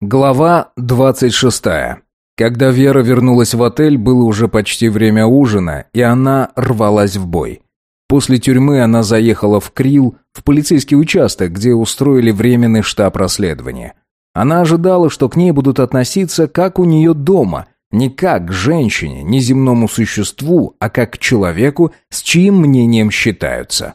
Глава 26. Когда Вера вернулась в отель, было уже почти время ужина, и она рвалась в бой. После тюрьмы она заехала в Крил, в полицейский участок, где устроили временный штаб расследования. Она ожидала, что к ней будут относиться как у нее дома, не как к женщине, не земному существу, а как к человеку, с чьим мнением считаются.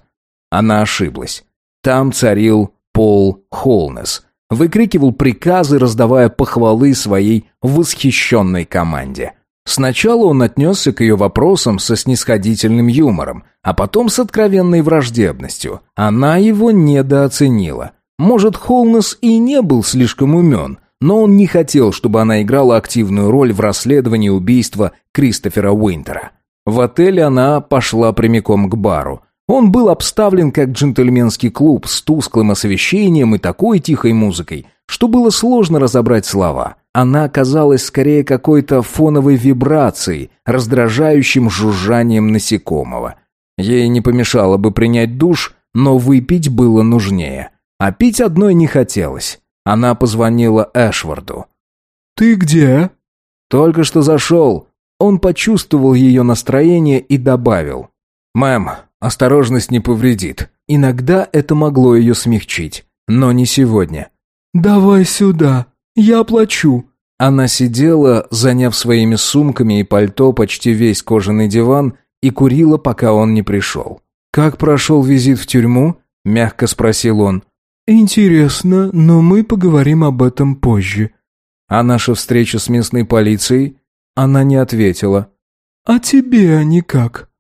Она ошиблась. Там царил Пол Холнес – выкрикивал приказы, раздавая похвалы своей восхищенной команде. Сначала он отнесся к ее вопросам со снисходительным юмором, а потом с откровенной враждебностью. Она его недооценила. Может, Холнес и не был слишком умен, но он не хотел, чтобы она играла активную роль в расследовании убийства Кристофера Уинтера. В отеле она пошла прямиком к бару. Он был обставлен как джентльменский клуб с тусклым освещением и такой тихой музыкой, что было сложно разобрать слова. Она казалась скорее какой-то фоновой вибрацией, раздражающим жужжанием насекомого. Ей не помешало бы принять душ, но выпить было нужнее. А пить одной не хотелось. Она позвонила Эшварду. «Ты где?» «Только что зашел». Он почувствовал ее настроение и добавил. «Мэм, Осторожность не повредит. Иногда это могло ее смягчить, но не сегодня. «Давай сюда, я плачу». Она сидела, заняв своими сумками и пальто почти весь кожаный диван, и курила, пока он не пришел. «Как прошел визит в тюрьму?» – мягко спросил он. «Интересно, но мы поговорим об этом позже». «А наша встреча с местной полицией?» Она не ответила. «А тебе они как?»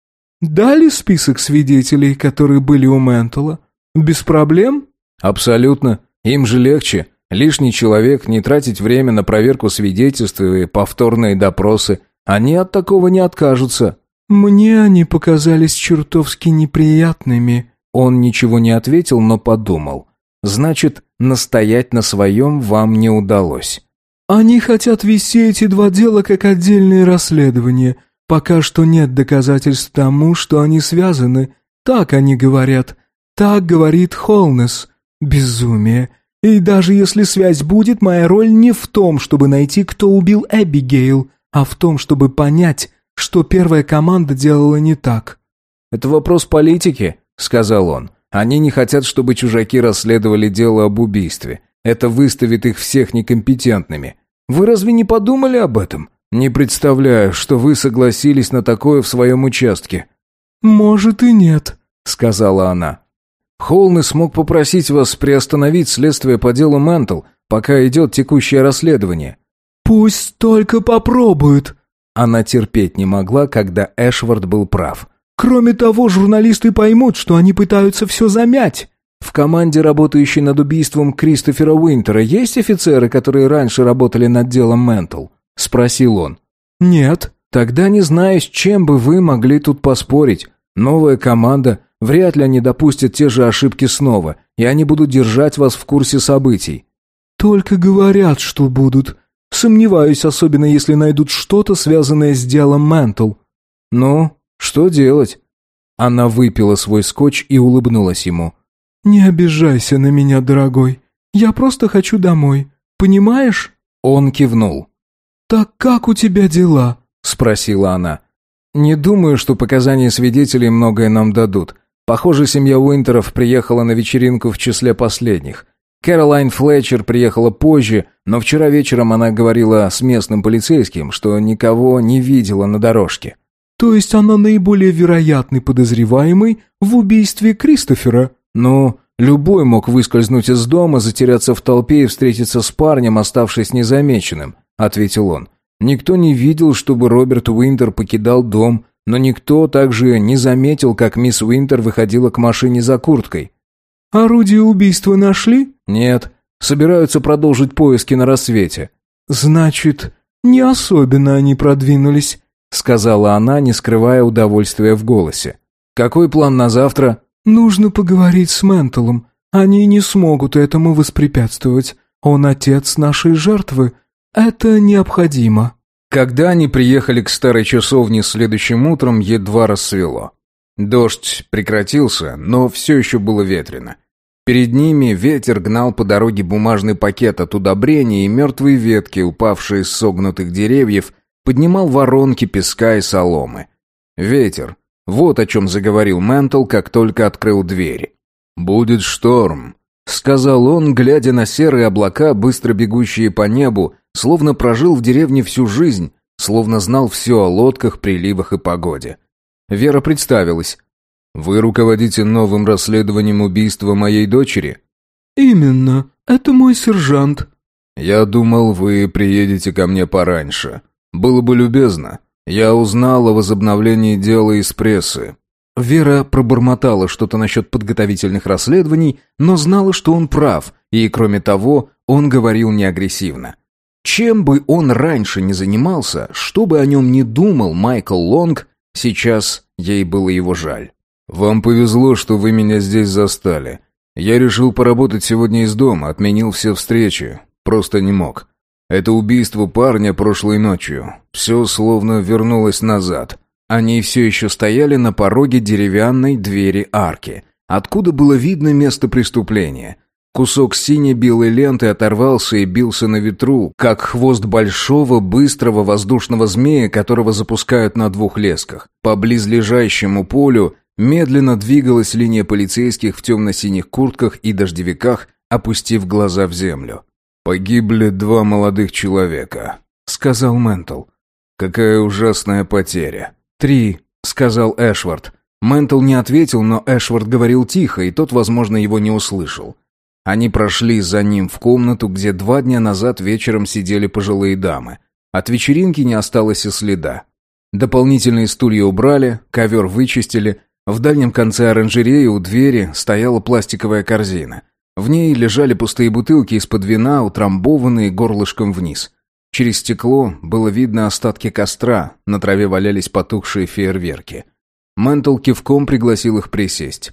Дали список свидетелей, которые были у Ментола? Без проблем? Абсолютно. Им же легче. Лишний человек, не тратить время на проверку свидетельств и повторные допросы. Они от такого не откажутся. Мне они показались чертовски неприятными. Он ничего не ответил, но подумал. Значит, настоять на своем вам не удалось. Они хотят вести эти два дела как отдельные расследования – Пока что нет доказательств тому, что они связаны. Так они говорят. Так говорит Холнес. Безумие. И даже если связь будет, моя роль не в том, чтобы найти, кто убил Эбигейл, а в том, чтобы понять, что первая команда делала не так. «Это вопрос политики», — сказал он. «Они не хотят, чтобы чужаки расследовали дело об убийстве. Это выставит их всех некомпетентными. Вы разве не подумали об этом? «Не представляю, что вы согласились на такое в своем участке». «Может и нет», — сказала она. Холны смог попросить вас приостановить следствие по делу Ментл, пока идет текущее расследование». «Пусть только попробуют». Она терпеть не могла, когда Эшвард был прав. «Кроме того, журналисты поймут, что они пытаются все замять». В команде, работающей над убийством Кристофера Уинтера, есть офицеры, которые раньше работали над делом Ментл? — спросил он. «Нет». «Тогда не знаю, с чем бы вы могли тут поспорить. Новая команда, вряд ли они допустят те же ошибки снова, и они будут держать вас в курсе событий». «Только говорят, что будут. Сомневаюсь, особенно если найдут что-то, связанное с делом Ментл». «Ну, что делать?» Она выпила свой скотч и улыбнулась ему. «Не обижайся на меня, дорогой. Я просто хочу домой. Понимаешь?» Он кивнул. «Так как у тебя дела?» – спросила она. «Не думаю, что показания свидетелей многое нам дадут. Похоже, семья Уинтеров приехала на вечеринку в числе последних. Кэролайн Флетчер приехала позже, но вчера вечером она говорила с местным полицейским, что никого не видела на дорожке». «То есть она наиболее вероятный подозреваемый в убийстве Кристофера?» «Ну, любой мог выскользнуть из дома, затеряться в толпе и встретиться с парнем, оставшись незамеченным. — ответил он. «Никто не видел, чтобы Роберт Уинтер покидал дом, но никто также не заметил, как мисс Уинтер выходила к машине за курткой». «Орудие убийства нашли?» «Нет. Собираются продолжить поиски на рассвете». «Значит, не особенно они продвинулись», — сказала она, не скрывая удовольствия в голосе. «Какой план на завтра?» «Нужно поговорить с Менталом. Они не смогут этому воспрепятствовать. Он отец нашей жертвы. «Это необходимо». Когда они приехали к старой часовне следующим утром, едва рассвело. Дождь прекратился, но все еще было ветрено. Перед ними ветер гнал по дороге бумажный пакет от удобрения и мертвые ветки, упавшие с согнутых деревьев, поднимал воронки песка и соломы. Ветер. Вот о чем заговорил Ментл, как только открыл двери. «Будет шторм», — сказал он, глядя на серые облака, быстро бегущие по небу, словно прожил в деревне всю жизнь, словно знал все о лодках, приливах и погоде. Вера представилась. «Вы руководите новым расследованием убийства моей дочери?» «Именно. Это мой сержант». «Я думал, вы приедете ко мне пораньше. Было бы любезно. Я узнал о возобновлении дела из прессы». Вера пробормотала что-то насчет подготовительных расследований, но знала, что он прав, и, кроме того, он говорил неагрессивно. Чем бы он раньше не занимался, что бы о нем ни думал Майкл Лонг, сейчас ей было его жаль. «Вам повезло, что вы меня здесь застали. Я решил поработать сегодня из дома, отменил все встречи. Просто не мог. Это убийство парня прошлой ночью. Все словно вернулось назад. Они все еще стояли на пороге деревянной двери арки, откуда было видно место преступления. Кусок сине-белой ленты оторвался и бился на ветру, как хвост большого, быстрого воздушного змея, которого запускают на двух лесках. По близлежащему полю медленно двигалась линия полицейских в темно-синих куртках и дождевиках, опустив глаза в землю. «Погибли два молодых человека», — сказал Ментл. «Какая ужасная потеря». «Три», — сказал Эшвард. Ментл не ответил, но Эшвард говорил тихо, и тот, возможно, его не услышал. Они прошли за ним в комнату, где два дня назад вечером сидели пожилые дамы. От вечеринки не осталось и следа. Дополнительные стулья убрали, ковер вычистили. В дальнем конце оранжереи у двери стояла пластиковая корзина. В ней лежали пустые бутылки из-под вина, утрамбованные горлышком вниз. Через стекло было видно остатки костра, на траве валялись потухшие фейерверки. Ментл кивком пригласил их присесть.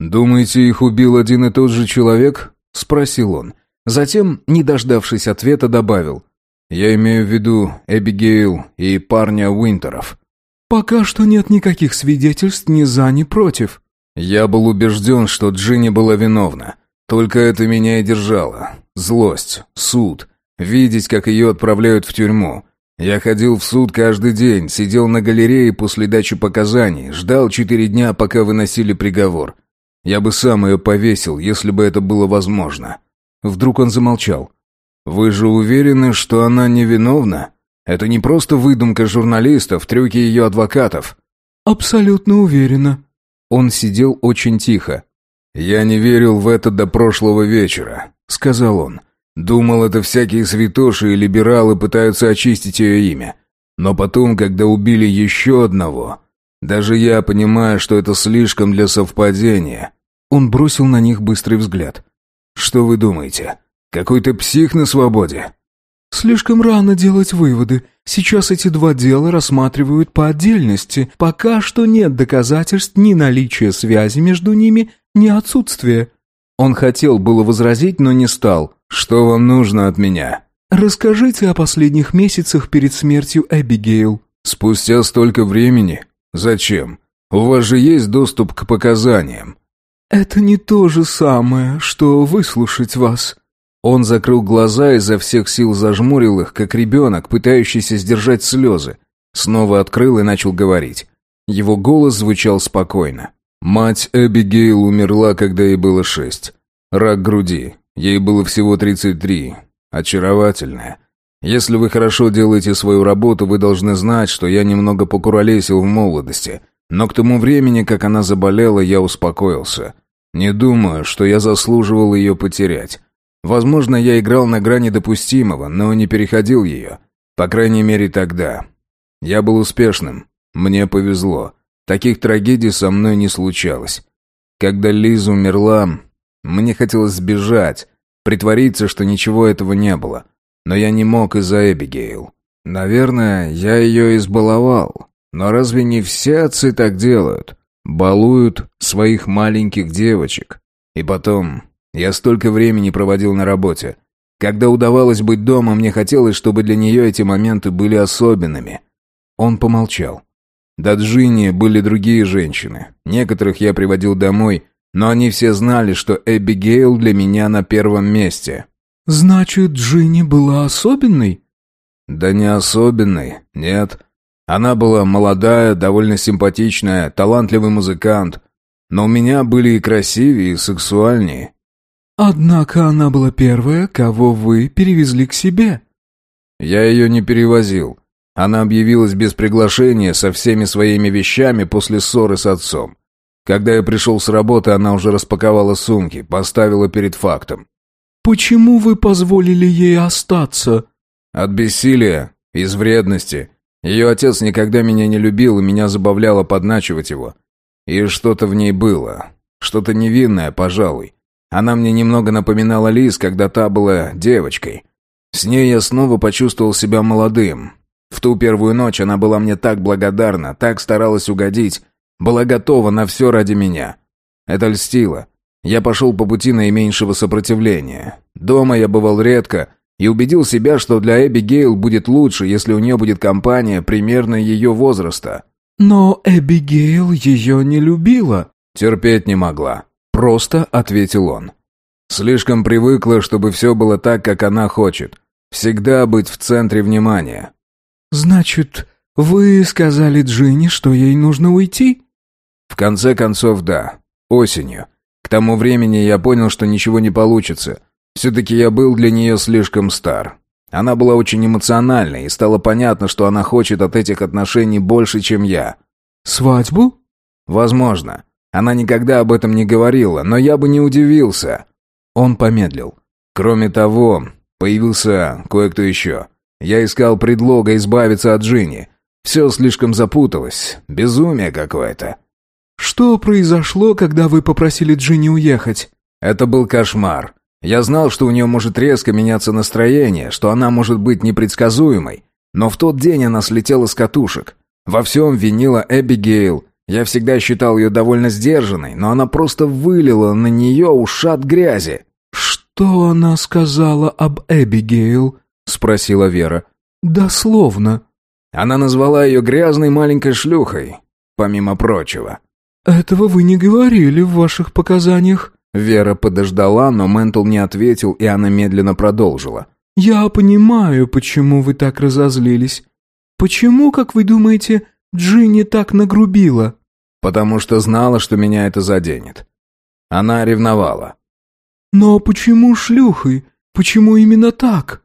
«Думаете, их убил один и тот же человек?» — спросил он. Затем, не дождавшись ответа, добавил. «Я имею в виду Эбигейл и парня Уинтеров». «Пока что нет никаких свидетельств ни за, ни против». «Я был убежден, что Джинни была виновна. Только это меня и держало. Злость, суд, видеть, как ее отправляют в тюрьму. Я ходил в суд каждый день, сидел на галерее после дачи показаний, ждал четыре дня, пока выносили приговор. Я бы сам ее повесил, если бы это было возможно». Вдруг он замолчал. «Вы же уверены, что она невиновна? Это не просто выдумка журналистов, трюки ее адвокатов». «Абсолютно уверена». Он сидел очень тихо. «Я не верил в это до прошлого вечера», — сказал он. «Думал, это всякие святоши и либералы пытаются очистить ее имя. Но потом, когда убили еще одного, даже я понимаю, что это слишком для совпадения». Он бросил на них быстрый взгляд. «Что вы думаете? Какой-то псих на свободе?» «Слишком рано делать выводы. Сейчас эти два дела рассматривают по отдельности. Пока что нет доказательств ни наличия связи между ними, ни отсутствия». Он хотел было возразить, но не стал. «Что вам нужно от меня?» «Расскажите о последних месяцах перед смертью Эбигейл». «Спустя столько времени? Зачем? У вас же есть доступ к показаниям». «Это не то же самое, что выслушать вас». Он закрыл глаза и изо всех сил зажмурил их, как ребенок, пытающийся сдержать слезы. Снова открыл и начал говорить. Его голос звучал спокойно. Мать Эбигейл умерла, когда ей было шесть. Рак груди. Ей было всего тридцать три. Очаровательная. Если вы хорошо делаете свою работу, вы должны знать, что я немного покуролесил в молодости. Но к тому времени, как она заболела, я успокоился. Не думаю, что я заслуживал ее потерять. Возможно, я играл на грани допустимого, но не переходил ее. По крайней мере, тогда. Я был успешным. Мне повезло. Таких трагедий со мной не случалось. Когда Лиза умерла, мне хотелось сбежать, притвориться, что ничего этого не было. Но я не мог из-за Эбигейл. Наверное, я ее избаловал. Но разве не все отцы так делают? Балуют своих маленьких девочек. И потом, я столько времени проводил на работе. Когда удавалось быть дома, мне хотелось, чтобы для нее эти моменты были особенными. Он помолчал. До Джинни были другие женщины. Некоторых я приводил домой, но они все знали, что Эбигейл для меня на первом месте. «Значит, Джинни была особенной?» «Да не особенной, нет. Она была молодая, довольно симпатичная, талантливый музыкант. Но у меня были и красивее, и сексуальнее». «Однако она была первая, кого вы перевезли к себе». «Я ее не перевозил. Она объявилась без приглашения со всеми своими вещами после ссоры с отцом. Когда я пришел с работы, она уже распаковала сумки, поставила перед фактом. «Почему вы позволили ей остаться?» «От бессилия, из вредности. Ее отец никогда меня не любил, и меня забавляло подначивать его. И что-то в ней было. Что-то невинное, пожалуй. Она мне немного напоминала Лиз, когда та была девочкой. С ней я снова почувствовал себя молодым. В ту первую ночь она была мне так благодарна, так старалась угодить, была готова на все ради меня. Это льстило. Я пошел по пути наименьшего сопротивления. Дома я бывал редко и убедил себя, что для Эбби Гейл будет лучше, если у нее будет компания примерно ее возраста. Но Эбби Гейл ее не любила. Терпеть не могла. Просто ответил он. Слишком привыкла, чтобы все было так, как она хочет. Всегда быть в центре внимания. «Значит, вы сказали Джинни, что ей нужно уйти?» В конце концов, да. Осенью. К тому времени я понял, что ничего не получится. Все-таки я был для нее слишком стар. Она была очень эмоциональной, и стало понятно, что она хочет от этих отношений больше, чем я. «Свадьбу?» «Возможно. Она никогда об этом не говорила, но я бы не удивился». Он помедлил. «Кроме того, появился кое-кто еще. Я искал предлога избавиться от Джинни. Все слишком запуталось. Безумие какое-то. «Что произошло, когда вы попросили Джинни уехать?» «Это был кошмар. Я знал, что у нее может резко меняться настроение, что она может быть непредсказуемой. Но в тот день она слетела с катушек. Во всем винила Эбигейл. Я всегда считал ее довольно сдержанной, но она просто вылила на нее ушат грязи». «Что она сказала об Эбигейл?» — спросила Вера. «Дословно». Она назвала ее грязной маленькой шлюхой, помимо прочего. «Этого вы не говорили в ваших показаниях». Вера подождала, но Ментл не ответил, и она медленно продолжила. «Я понимаю, почему вы так разозлились. Почему, как вы думаете, Джинни так нагрубила?» «Потому что знала, что меня это заденет. Она ревновала». «Но почему шлюхой? Почему именно так?»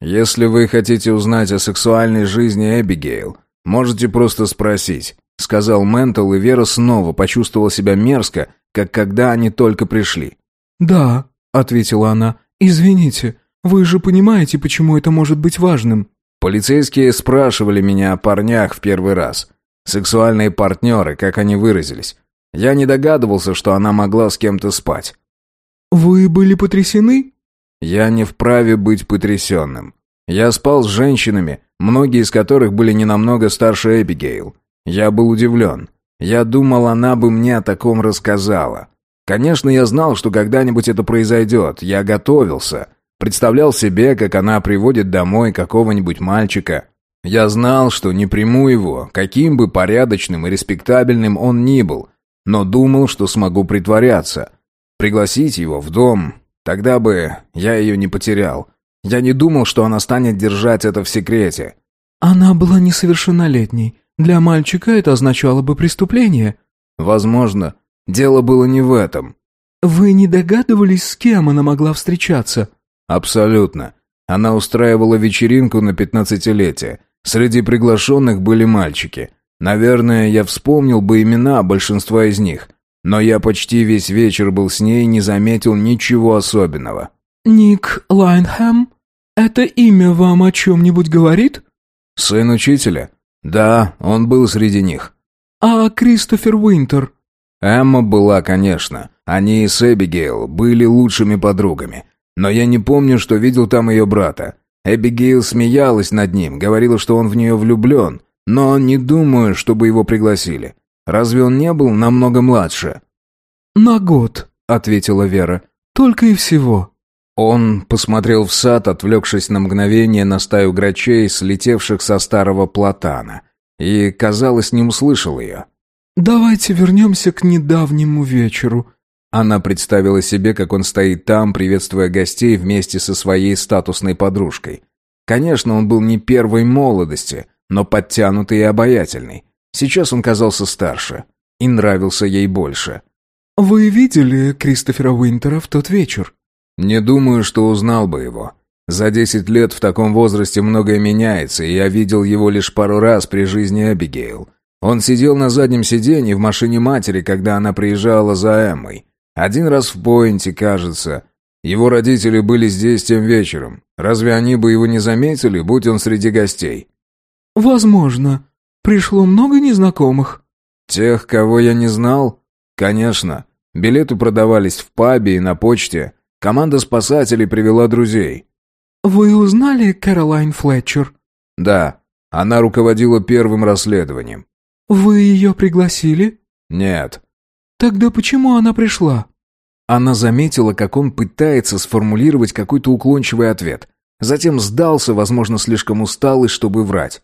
«Если вы хотите узнать о сексуальной жизни Эбигейл, можете просто спросить сказал Ментал, и Вера снова почувствовала себя мерзко, как когда они только пришли. «Да», — ответила она, — «извините, вы же понимаете, почему это может быть важным». Полицейские спрашивали меня о парнях в первый раз. Сексуальные партнеры, как они выразились. Я не догадывался, что она могла с кем-то спать. «Вы были потрясены?» «Я не вправе быть потрясенным. Я спал с женщинами, многие из которых были не намного старше Эбигейл. Я был удивлен. Я думал, она бы мне о таком рассказала. Конечно, я знал, что когда-нибудь это произойдет. Я готовился. Представлял себе, как она приводит домой какого-нибудь мальчика. Я знал, что не приму его, каким бы порядочным и респектабельным он ни был, но думал, что смогу притворяться. Пригласить его в дом. Тогда бы я ее не потерял. Я не думал, что она станет держать это в секрете. «Она была несовершеннолетней. Для мальчика это означало бы преступление. Возможно, дело было не в этом. Вы не догадывались, с кем она могла встречаться? Абсолютно. Она устраивала вечеринку на пятнадцатилетие. Среди приглашенных были мальчики. Наверное, я вспомнил бы имена большинства из них. Но я почти весь вечер был с ней и не заметил ничего особенного. «Ник Лайнхэм? Это имя вам о чем-нибудь говорит?» «Сын учителя. Да, он был среди них. А Кристофер Уинтер? Эмма была, конечно. Они с Эбигейл были лучшими подругами. Но я не помню, что видел там ее брата. Эбигейл смеялась над ним, говорила, что он в нее влюблен, но не думаю, чтобы его пригласили. Разве он не был намного младше? «На год», — ответила Вера. «Только и всего». Он посмотрел в сад, отвлекшись на мгновение на стаю грачей, слетевших со старого платана, и, казалось, не услышал ее. «Давайте вернемся к недавнему вечеру. Она представила себе, как он стоит там, приветствуя гостей вместе со своей статусной подружкой. Конечно, он был не первой молодости, но подтянутый и обаятельный. Сейчас он казался старше и нравился ей больше. «Вы видели Кристофера Уинтера в тот вечер?» «Не думаю, что узнал бы его. За десять лет в таком возрасте многое меняется, и я видел его лишь пару раз при жизни Эбигейл. Он сидел на заднем сиденье в машине матери, когда она приезжала за Эммой. Один раз в Пойнте, кажется. Его родители были здесь тем вечером. Разве они бы его не заметили, будь он среди гостей? Возможно. Пришло много незнакомых. Тех, кого я не знал? Конечно. Билеты продавались в пабе и на почте. Команда спасателей привела друзей. Вы узнали Кэролайн Флетчер? Да. Она руководила первым расследованием. Вы ее пригласили? Нет. Тогда почему она пришла? Она заметила, как он пытается сформулировать какой-то уклончивый ответ. Затем сдался, возможно, слишком усталый, чтобы врать.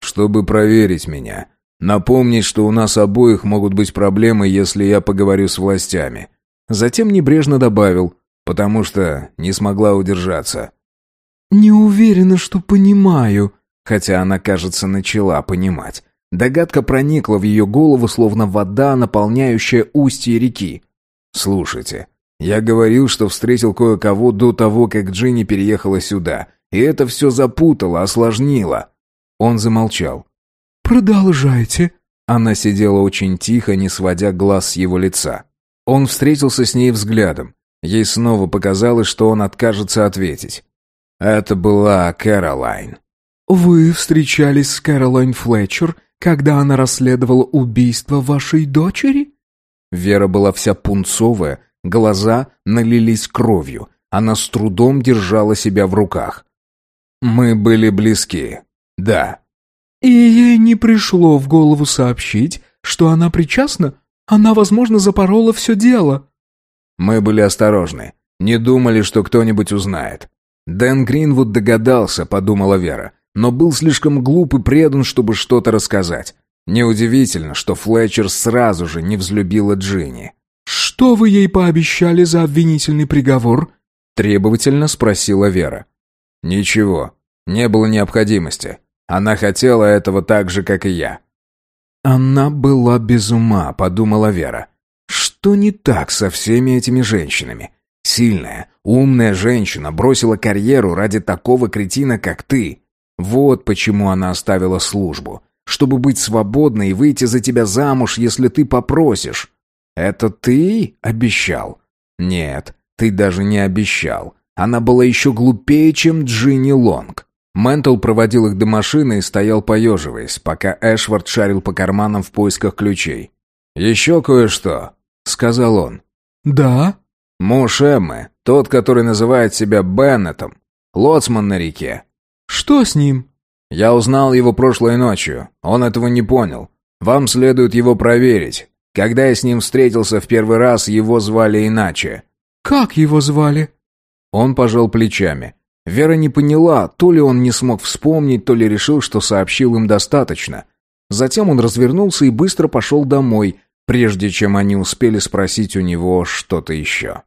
«Чтобы проверить меня. Напомнить, что у нас обоих могут быть проблемы, если я поговорю с властями». Затем небрежно добавил, потому что не смогла удержаться. «Не уверена, что понимаю», хотя она, кажется, начала понимать. Догадка проникла в ее голову, словно вода, наполняющая устье реки. «Слушайте, я говорил, что встретил кое-кого до того, как Джинни переехала сюда, и это все запутало, осложнило». Он замолчал. «Продолжайте». Она сидела очень тихо, не сводя глаз с его лица. Он встретился с ней взглядом. Ей снова показалось, что он откажется ответить. Это была Кэролайн. «Вы встречались с Кэролайн Флетчер когда она расследовала убийство вашей дочери?» Вера была вся пунцовая, глаза налились кровью. Она с трудом держала себя в руках. «Мы были близки, да». «И ей не пришло в голову сообщить, что она причастна? Она, возможно, запорола все дело». «Мы были осторожны. Не думали, что кто-нибудь узнает». «Дэн Гринвуд догадался», — подумала Вера но был слишком глуп и предан, чтобы что-то рассказать. Неудивительно, что Флетчер сразу же не взлюбила Джинни. «Что вы ей пообещали за обвинительный приговор?» Требовательно спросила Вера. «Ничего, не было необходимости. Она хотела этого так же, как и я». «Она была без ума», — подумала Вера. «Что не так со всеми этими женщинами? Сильная, умная женщина бросила карьеру ради такого кретина, как ты. Вот почему она оставила службу. Чтобы быть свободной и выйти за тебя замуж, если ты попросишь. Это ты обещал? Нет, ты даже не обещал. Она была еще глупее, чем Джинни Лонг. Ментл проводил их до машины и стоял поеживаясь, пока Эшвард шарил по карманам в поисках ключей. «Еще кое-что», — сказал он. «Да?» «Муж Эммы, тот, который называет себя Беннетом, лоцман на реке, «Что с ним?» «Я узнал его прошлой ночью. Он этого не понял. Вам следует его проверить. Когда я с ним встретился в первый раз, его звали иначе». «Как его звали?» Он пожал плечами. Вера не поняла, то ли он не смог вспомнить, то ли решил, что сообщил им достаточно. Затем он развернулся и быстро пошел домой, прежде чем они успели спросить у него что-то еще.